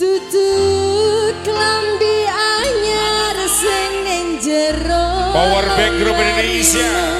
Tutuk klambi anyar sing ning jero. Power Bank Group Indonesia.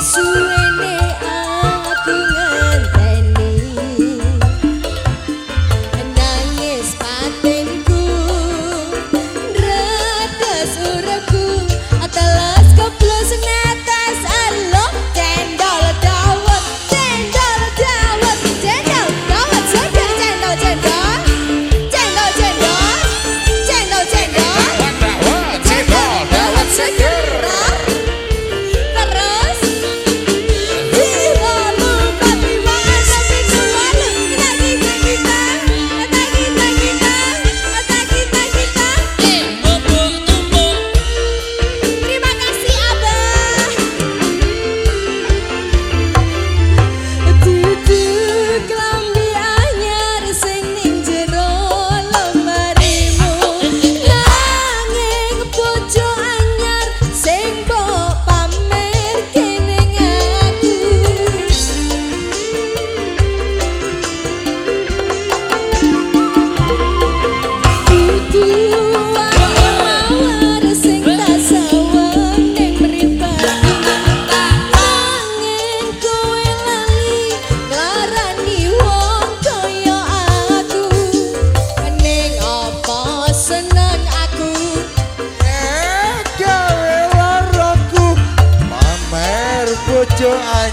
suene a.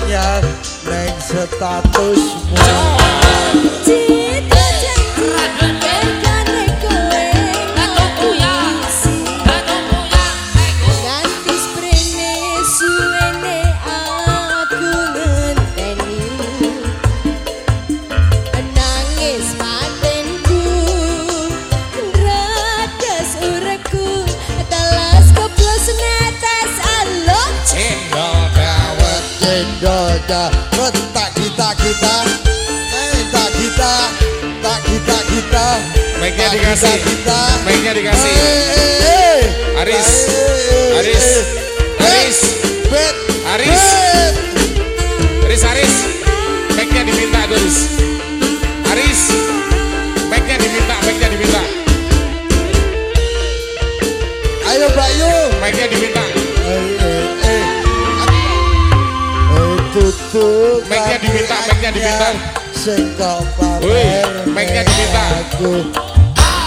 anyar neng statusmu. ada tak kita kita. Eh, tak kita Tak kita kita. Mainnya dikasih. kita, mainnya dikasih. Eh, eh, Aris Aris Aris Aris Aris Aris mainnya diminta Aris Aris mainnya diminta mainnya diminta. Ayo Bayu. Mainnya diminta. Bukan Mic-nya diminta, mic-nya diminta. Sing kok Woi, mic-nya diminta. Aku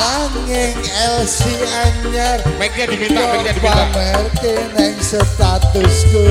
nanging LC anyar. Mic-nya diminta, mic-nya diminta. Pamer neng statusku.